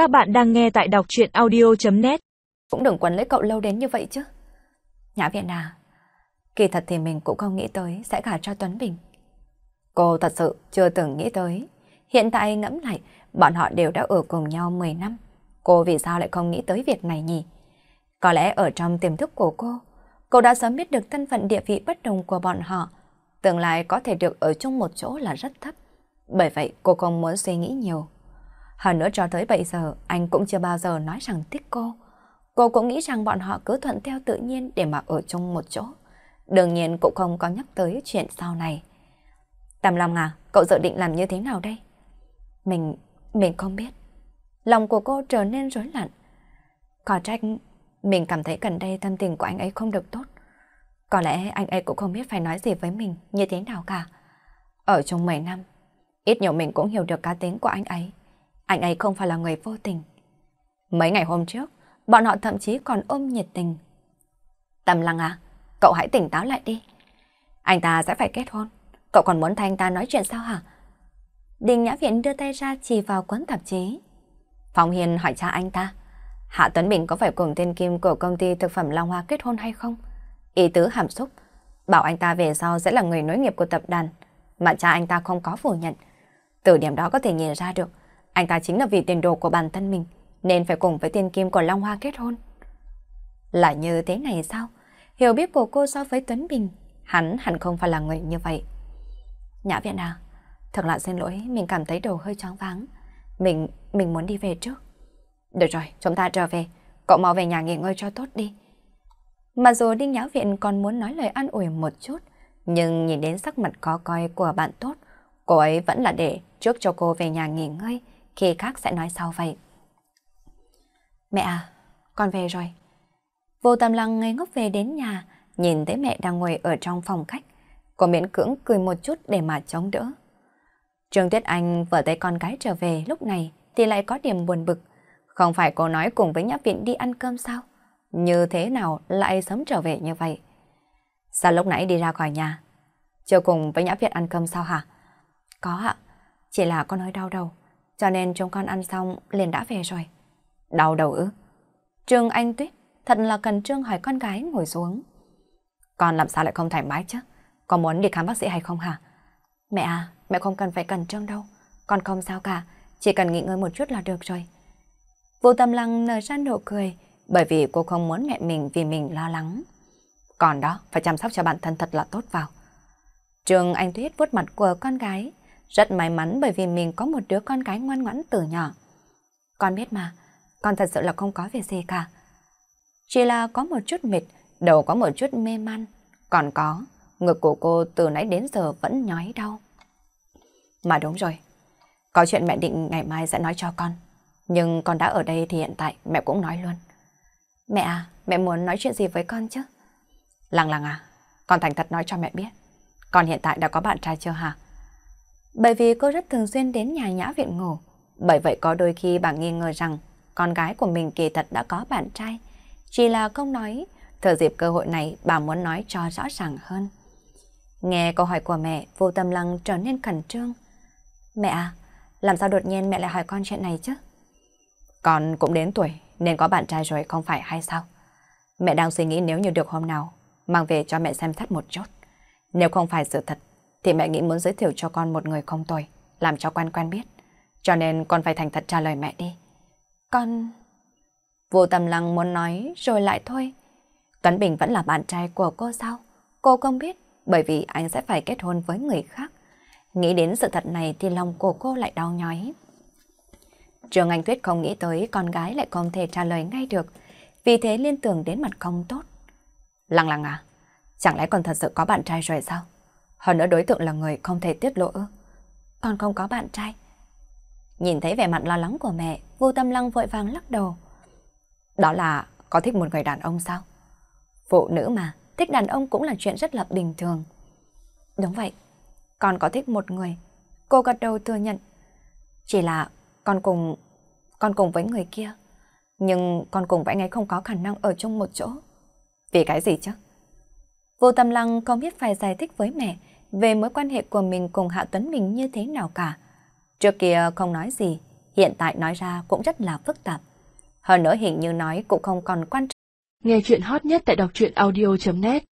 Các bạn đang nghe tại đọc chuyện audio.net Cũng đừng quấn lấy cậu lâu đến như vậy chứ. Nhã viện à, kỳ thật thì mình cũng không nghĩ tới sẽ gả cho Tuấn Bình. Cô thật sự chưa từng nghĩ tới. Hiện tại ngẫm lại, bọn họ đều đã ở cùng nhau 10 năm. Cô vì sao lại không nghĩ tới việc này nhỉ? Có lẽ ở trong tiềm thức của cô, cô đã sớm biết được thân phận địa vị bất đồng của bọn họ. Tương lai có thể được ở chung một chỗ là rất thấp. Bởi vậy cô không muốn suy nghĩ nhiều. Hơn nữa cho tới bây giờ anh cũng chưa bao giờ nói rằng thích cô. Cô cũng nghĩ rằng bọn họ cứ thuận theo tự nhiên để mà ở chung một chỗ. Đương nhiên cũng không có nhắc tới chuyện sau này. Tầm lòng à, cậu dự định làm như thế nào đây? Mình, mình không biết. Lòng của cô trở nên rối loạn. Có trách, mình cảm thấy gần đây tâm tình của anh ấy không được tốt. Có lẽ anh ấy cũng không biết phải nói gì với mình như thế nào cả. Ở chung mấy năm, ít nhiều mình cũng hiểu được cá tính của anh ấy. Anh ấy không phải là người vô tình. Mấy ngày hôm trước, bọn họ thậm chí còn ôm nhiệt tình. Tâm lăng à, cậu hãy tỉnh táo lại đi. Anh ta sẽ phải kết hôn. Cậu còn muốn thay anh ta nói chuyện sao hả? Đình Nhã Viện đưa tay ra chỉ vào cuốn tạp chí. Phong Hiền hỏi cha anh ta. Hạ Tuấn Bình có phải cùng tên Kim của công ty thực phẩm Long Hoa kết hôn hay không? Ý tứ hàm xúc. Bảo anh ta về sau sẽ là người nối nghiệp của tập đoàn. Mà cha anh ta không có phủ nhận. Từ điểm đó có thể nhìn ra được. Anh ta chính là vì tiền đồ của bản thân mình. Nên phải cùng với tiền Kim của Long Hoa kết hôn. Là như thế này sao? Hiểu biết của cô so với Tuấn Bình. Hắn hẳn không phải là người như vậy. Nhã viện à, thật là xin lỗi, mình cảm thấy đầu hơi chóng váng. Mình, mình muốn đi về trước. Được rồi, chúng ta trở về. Cậu mau về nhà nghỉ ngơi cho tốt đi. Mặc dù Đinh Nhã Viện còn muốn nói lời an ủi một chút, nhưng nhìn đến sắc mặt có coi của bạn tốt, cô ấy vẫn là để trước cho cô về nhà nghỉ ngơi, khi khác sẽ nói sau vậy. Mẹ à, con về rồi. Vô tâm lăng ngây ngốc về đến nhà, nhìn thấy mẹ đang ngồi ở trong phòng khách. Cô miễn cưỡng cười một chút để mà chống đỡ. Trương Tuyết Anh vừa thấy con gái trở về lúc này thì lại có điểm buồn bực. Không phải cô nói cùng với Nhã Viện đi ăn cơm sao? Như thế nào lại sớm trở về như vậy? Sao lúc nãy đi ra khỏi nhà? Chưa cùng với Nhã Viện ăn cơm sao hả? Có ạ, chỉ là con hơi đau đầu, cho nên chúng con ăn xong liền đã về rồi. Đau đầu ư? Trương Anh Tuyết thật là cần Trương hỏi con gái ngồi xuống. Con làm sao lại không thoải mái chứ? Con muốn đi khám bác sĩ hay không hả? Mẹ à, mẹ không cần phải cẩn trương đâu. Con không sao cả, chỉ cần nghỉ ngơi một chút là được rồi. Vô tâm lăng nở ra nụ cười, bởi vì cô không muốn mẹ mình vì mình lo lắng. Còn đó, phải chăm sóc cho bản thân thật là tốt vào. Trường Anh Tuyết vuốt mặt của con gái, rất may mắn bởi vì mình có một đứa con gái ngoan ngoãn từ nhỏ. Con biết mà, con thật sự là không có việc gì cả. Chỉ là có một chút mệt, đầu có một chút mê man, còn có, ngực của cô từ nãy đến giờ vẫn nhói đau. Mà đúng rồi, có chuyện mẹ định ngày mai sẽ nói cho con. Nhưng con đã ở đây thì hiện tại mẹ cũng nói luôn. Mẹ à, mẹ muốn nói chuyện gì với con chứ? Lăng lăng à, con thành thật nói cho mẹ biết. Con hiện tại đã có bạn trai chưa hả? Bởi vì cô rất thường xuyên đến nhà nhã viện ngủ. Bởi vậy có đôi khi bà nghi ngờ rằng con gái của mình kỳ thật đã có bạn trai. Chỉ là không nói, thừa dịp cơ hội này bà muốn nói cho rõ ràng hơn. Nghe câu hỏi của mẹ, vô tâm lăng trở nên khẩn trương. Mẹ à, làm sao đột nhiên mẹ lại hỏi con chuyện này chứ? Con cũng đến tuổi nên có bạn trai rồi không phải hay sao? Mẹ đang suy nghĩ nếu như được hôm nào mang về cho mẹ xem xét một chút. Nếu không phải sự thật thì mẹ nghĩ muốn giới thiệu cho con một người không tồi làm cho quan quen biết. Cho nên con phải thành thật trả lời mẹ đi. Con... Vô tâm lăng muốn nói rồi lại thôi. Tuấn Bình vẫn là bạn trai của cô sao? Cô không biết bởi vì anh sẽ phải kết hôn với người khác. Nghĩ đến sự thật này thì lòng của cô lại đau nhói. Trường Anh Tuyết không nghĩ tới con gái lại không thể trả lời ngay được, vì thế liên tưởng đến mặt không tốt. Lăng lăng à, chẳng lẽ con thật sự có bạn trai rồi sao? Hơn nữa đối tượng là người không thể tiết lộ? Con không có bạn trai. Nhìn thấy vẻ mặt lo lắng của mẹ, vô tâm lăng vội vàng lắc đầu. Đó là có thích một người đàn ông sao? Phụ nữ mà, thích đàn ông cũng là chuyện rất là bình thường. Đúng vậy, con có thích một người. Cô gật đầu thừa nhận. Chỉ là con cùng... con cùng với người kia. Nhưng con cùng với anh ấy không có khả năng ở chung một chỗ. Vì cái gì chứ? Vô tâm lăng không biết phải giải thích với mẹ về mối quan hệ của mình cùng Hạ Tuấn mình như thế nào cả. Trước kia không nói gì, hiện tại nói ra cũng rất là phức tạp. Hơn nữa hình như nói cũng không còn quan trọng. Nghe chuyện hot nhất tại đọc truyện audio.net